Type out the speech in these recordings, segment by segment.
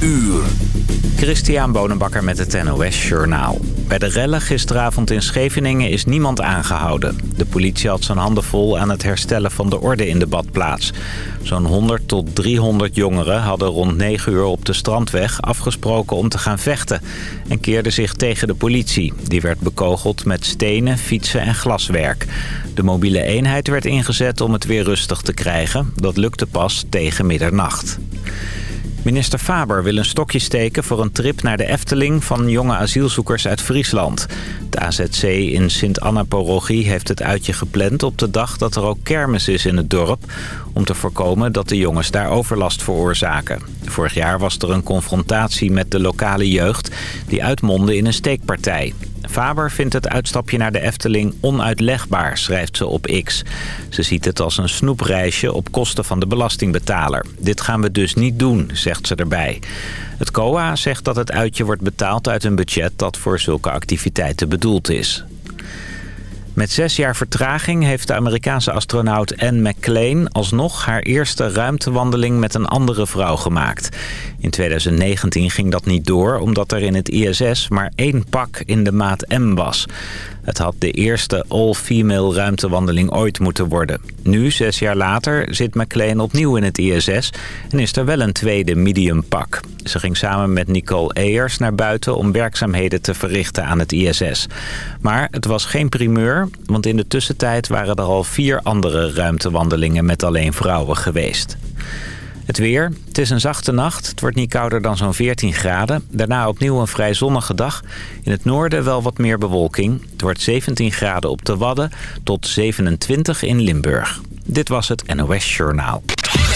uur. Christian Bonenbakker met het NOS Journaal. Bij de rellen gisteravond in Scheveningen is niemand aangehouden. De politie had zijn handen vol aan het herstellen van de orde in de badplaats. Zo'n 100 tot 300 jongeren hadden rond 9 uur op de strandweg afgesproken om te gaan vechten. En keerden zich tegen de politie. Die werd bekogeld met stenen, fietsen en glaswerk. De mobiele eenheid werd ingezet om het weer rustig te krijgen. Dat lukte pas tegen middernacht. Minister Faber wil een stokje steken voor een trip naar de Efteling van jonge asielzoekers uit Friesland. De AZC in Sint-Anna-Parochie heeft het uitje gepland op de dag dat er ook kermis is in het dorp... om te voorkomen dat de jongens daar overlast veroorzaken. Vorig jaar was er een confrontatie met de lokale jeugd die uitmondde in een steekpartij. Faber vindt het uitstapje naar de Efteling onuitlegbaar, schrijft ze op X. Ze ziet het als een snoepreisje op kosten van de belastingbetaler. Dit gaan we dus niet doen, zegt ze erbij. Het COA zegt dat het uitje wordt betaald uit een budget dat voor zulke activiteiten bedoeld is. Met zes jaar vertraging heeft de Amerikaanse astronaut Anne McClain... alsnog haar eerste ruimtewandeling met een andere vrouw gemaakt. In 2019 ging dat niet door omdat er in het ISS maar één pak in de maat M was. Het had de eerste all-female ruimtewandeling ooit moeten worden. Nu, zes jaar later, zit McLean opnieuw in het ISS en is er wel een tweede medium pak. Ze ging samen met Nicole Ayers naar buiten om werkzaamheden te verrichten aan het ISS. Maar het was geen primeur, want in de tussentijd waren er al vier andere ruimtewandelingen met alleen vrouwen geweest. Het weer. Het is een zachte nacht. Het wordt niet kouder dan zo'n 14 graden. Daarna opnieuw een vrij zonnige dag. In het noorden wel wat meer bewolking. Het wordt 17 graden op de Wadden tot 27 in Limburg. Dit was het NOS Journaal.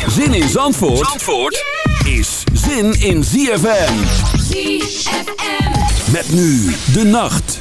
Zin in Zandvoort, Zandvoort is zin in ZFM. ZFM. Met nu de nacht.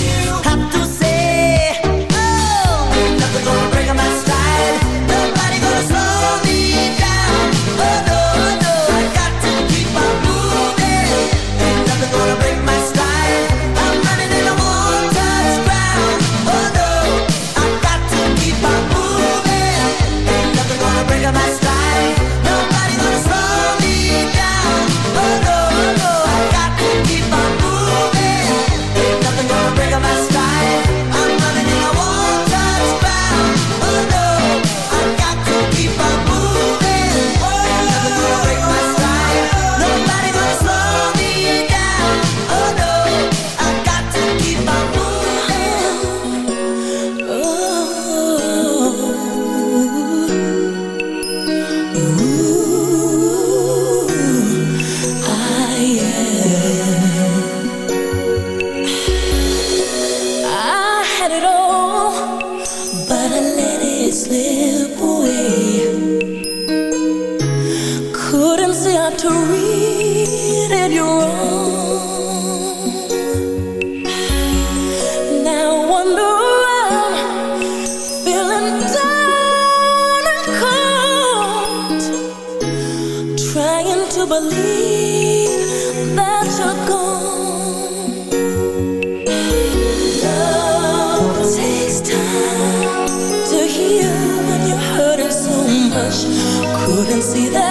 see that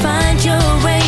find your way.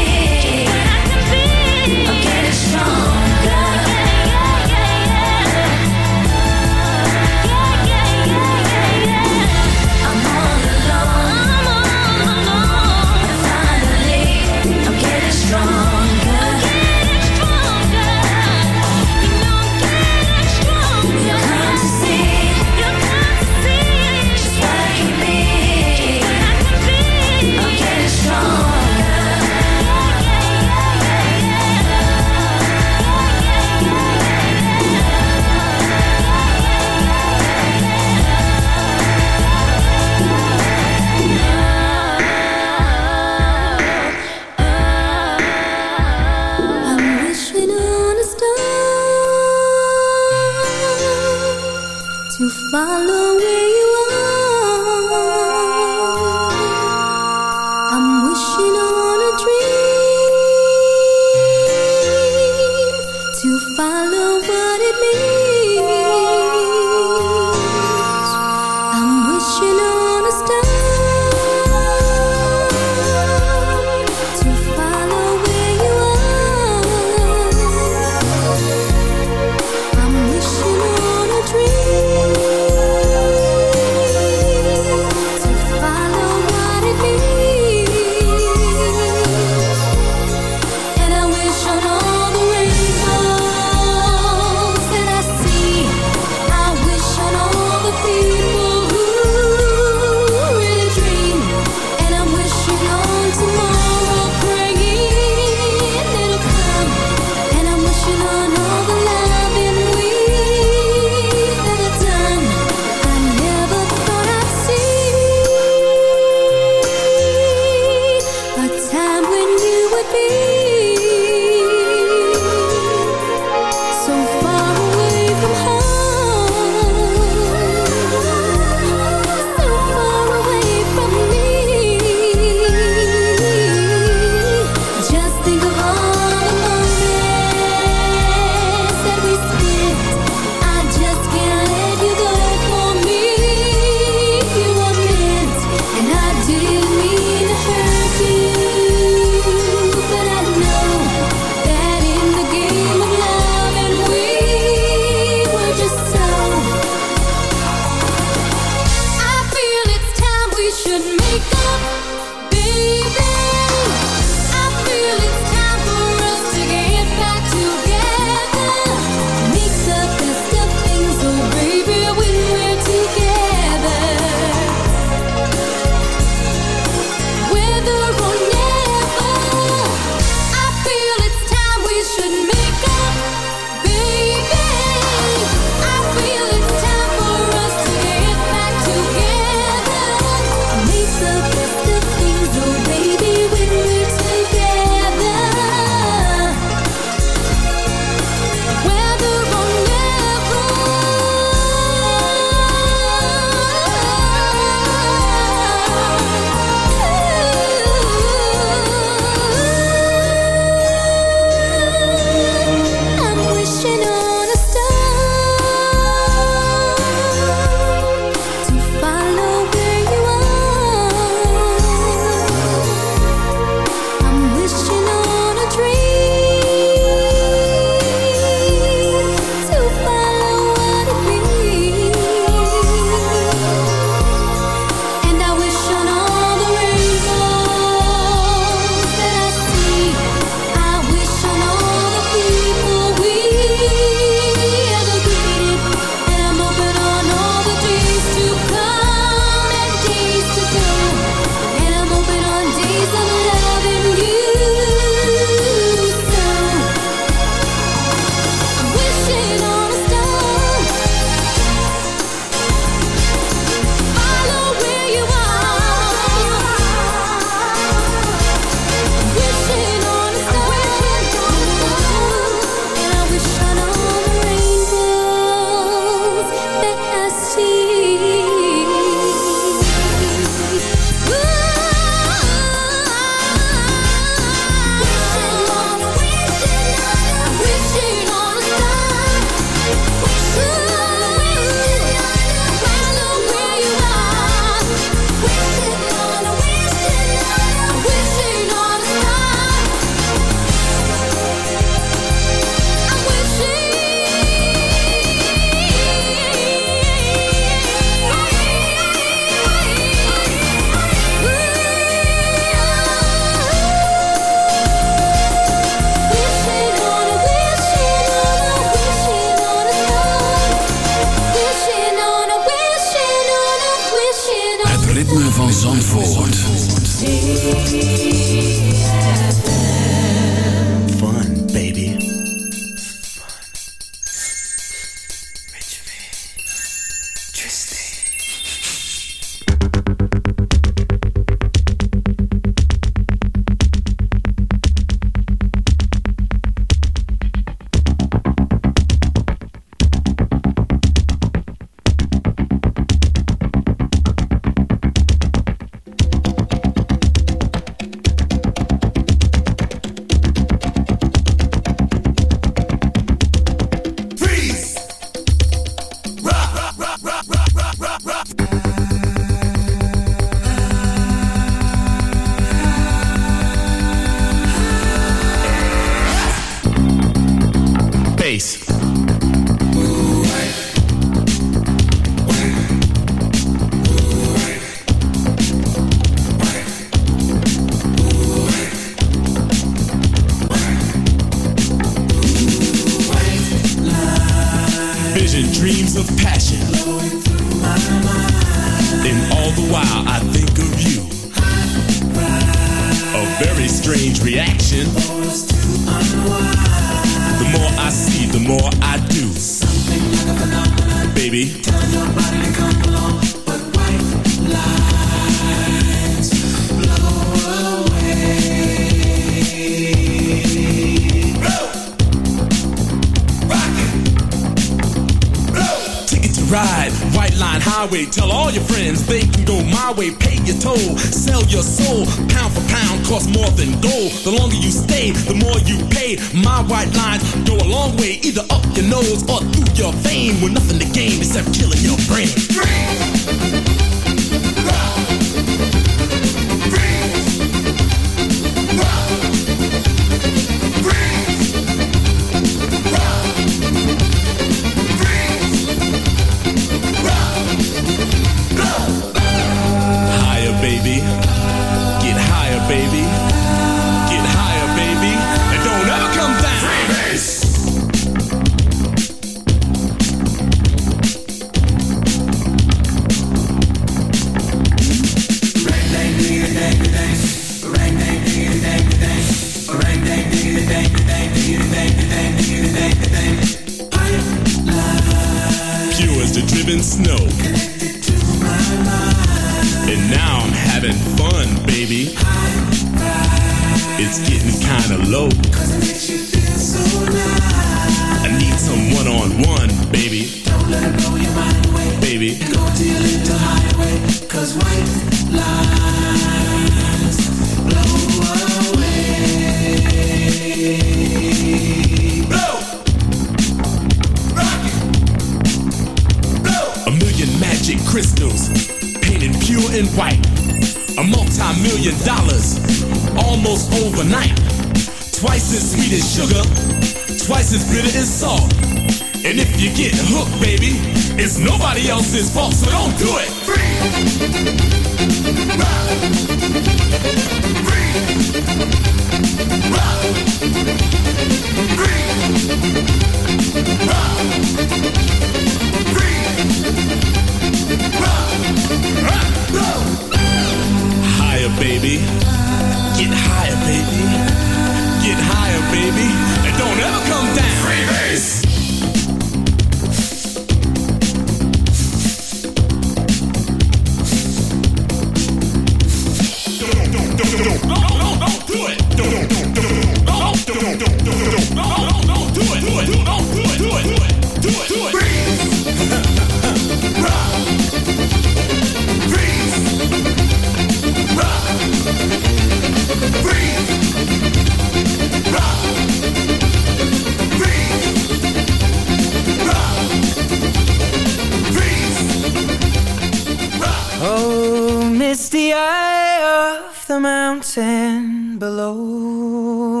Eye of the mountain below.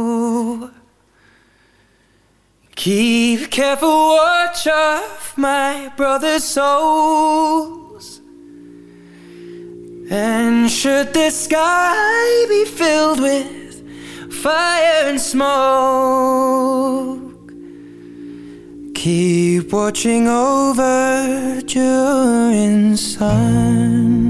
Keep careful watch of my brother's souls. And should the sky be filled with fire and smoke, keep watching over Durin's sons.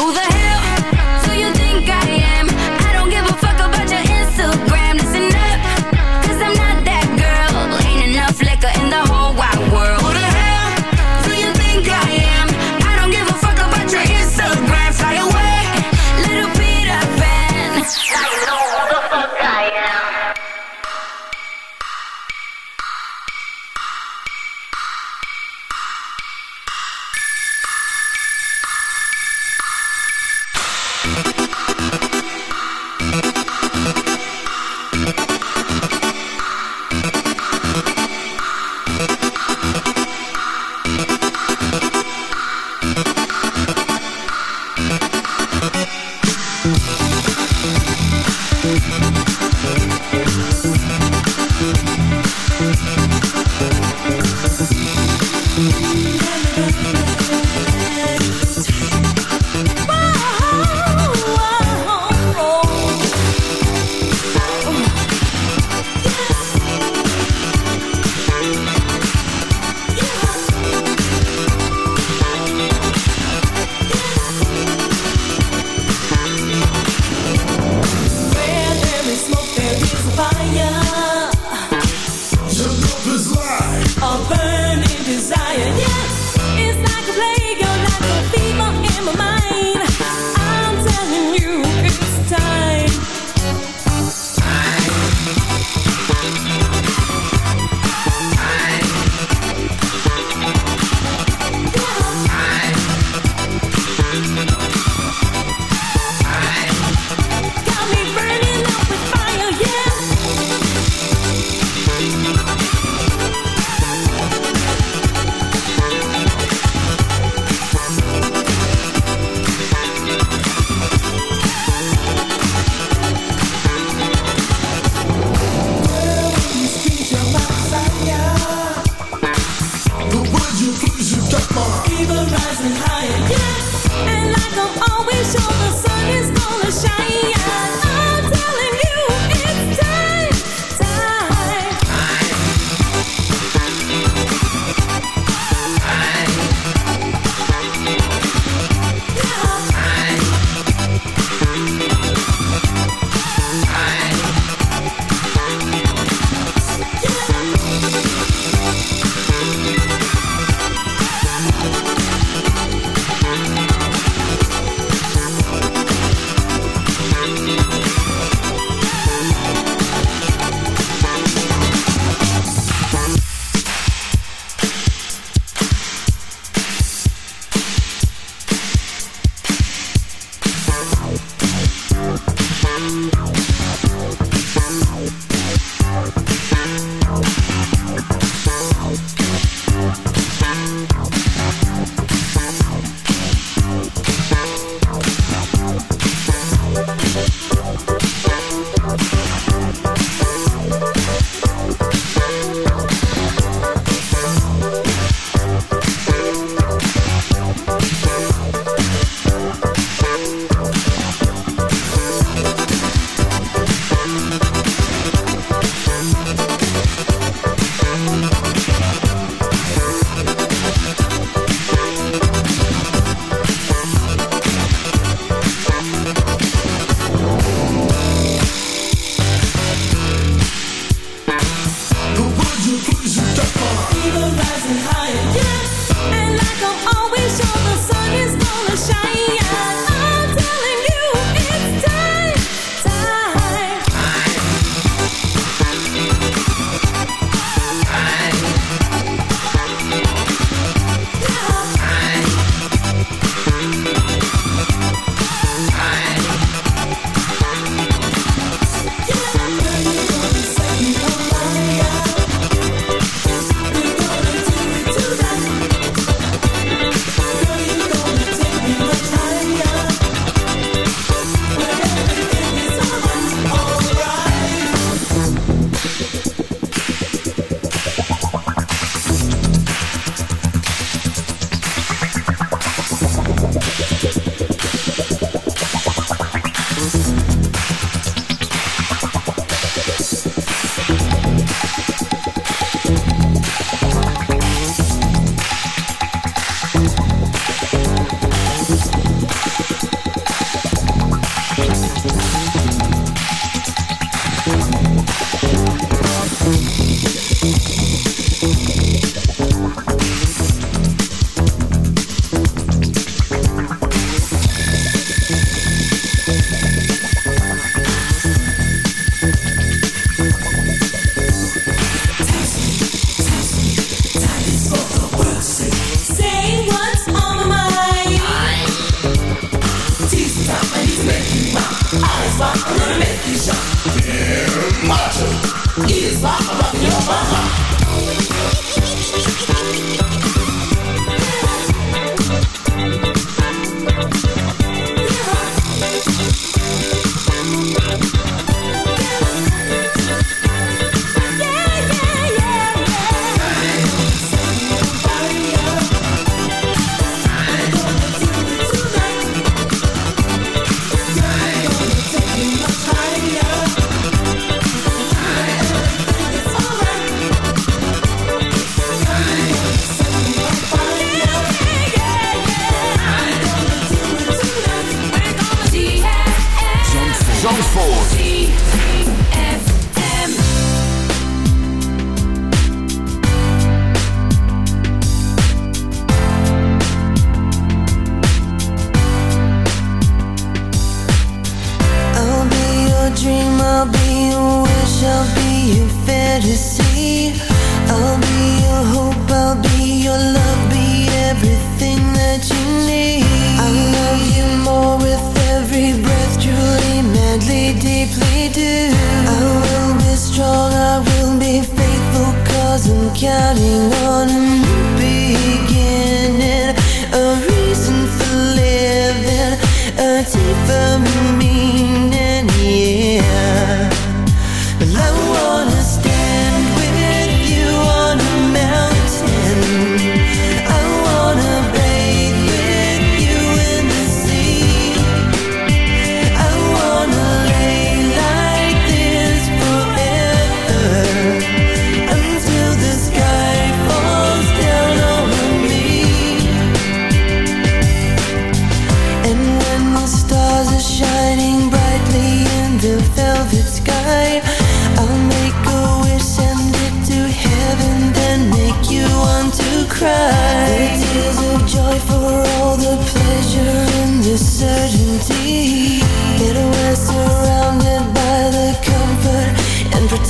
Until the sky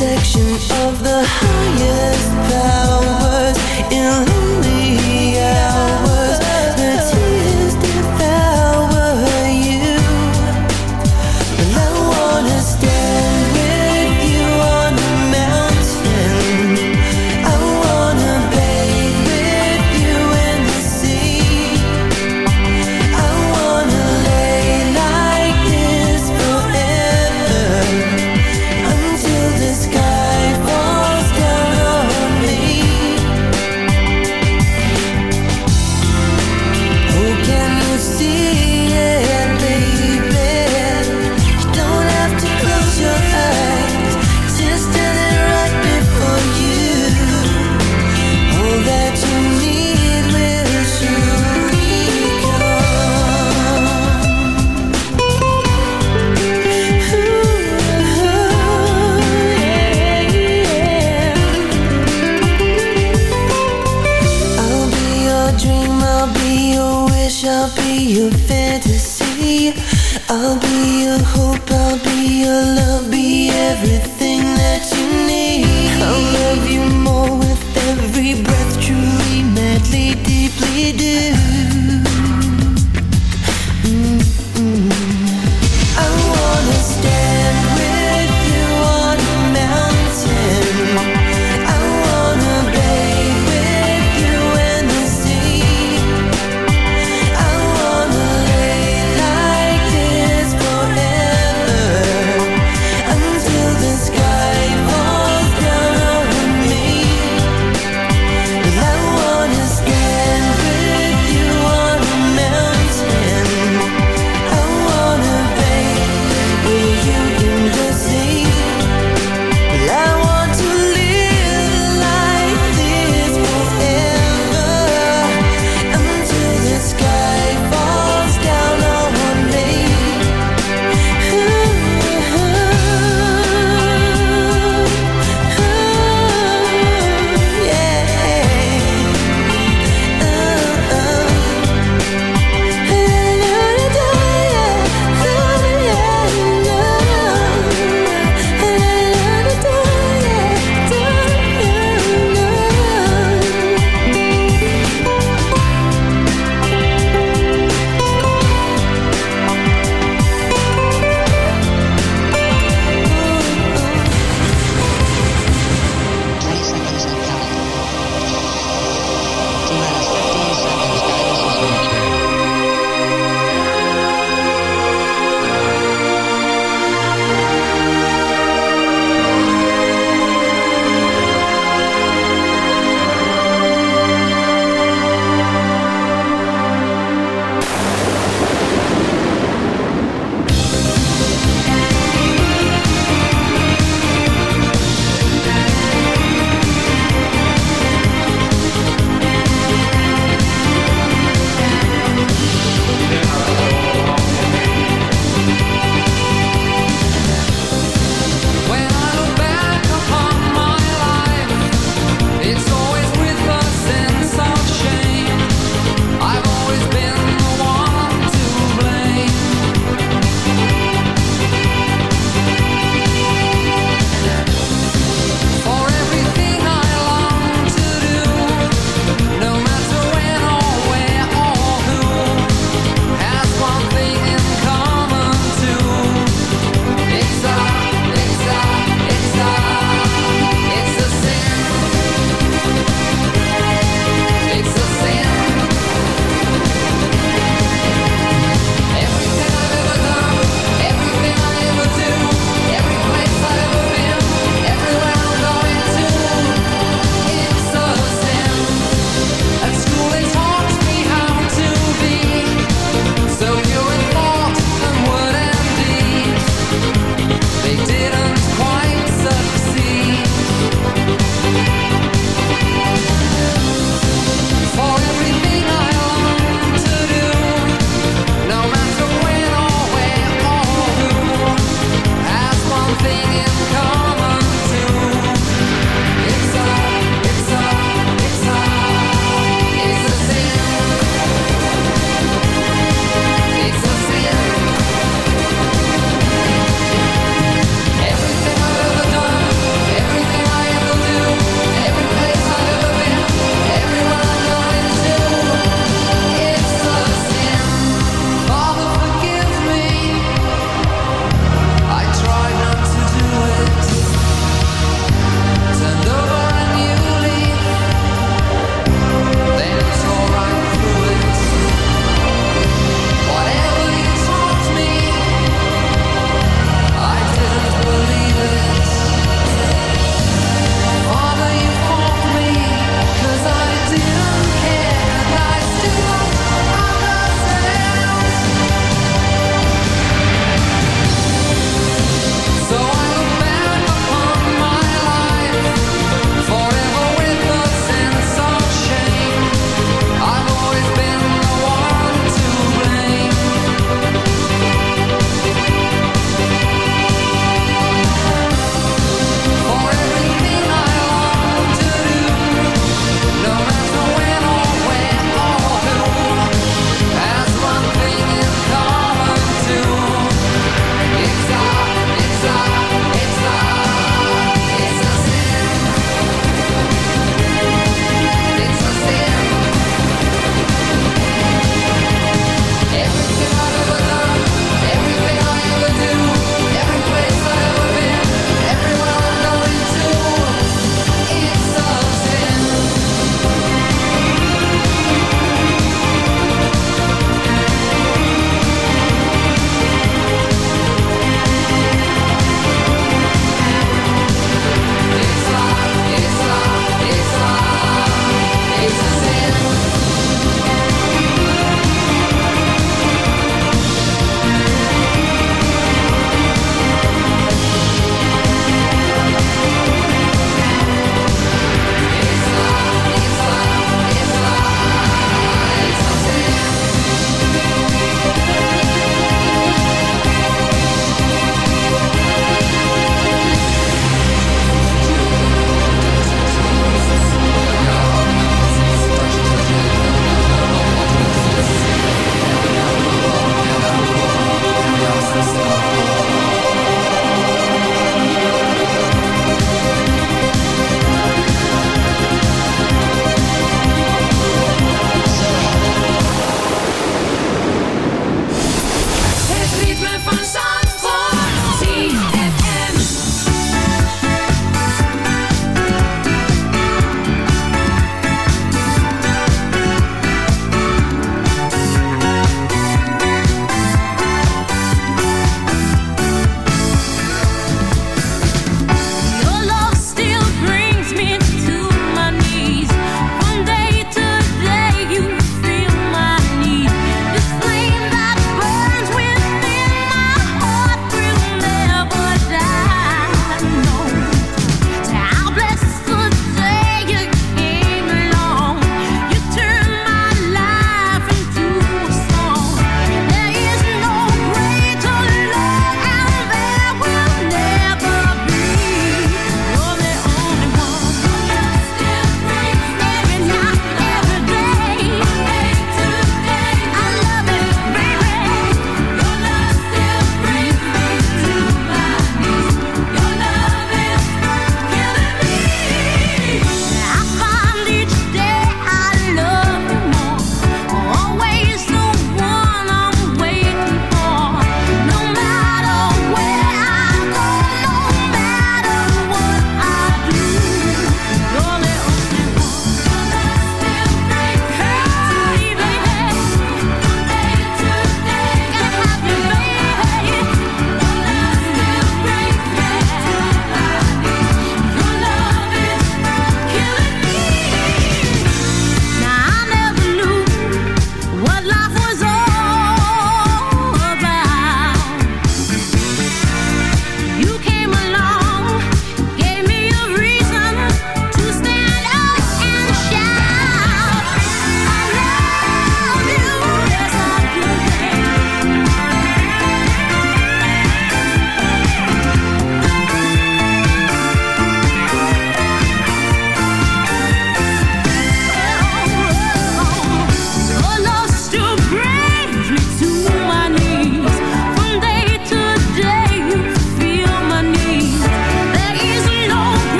falls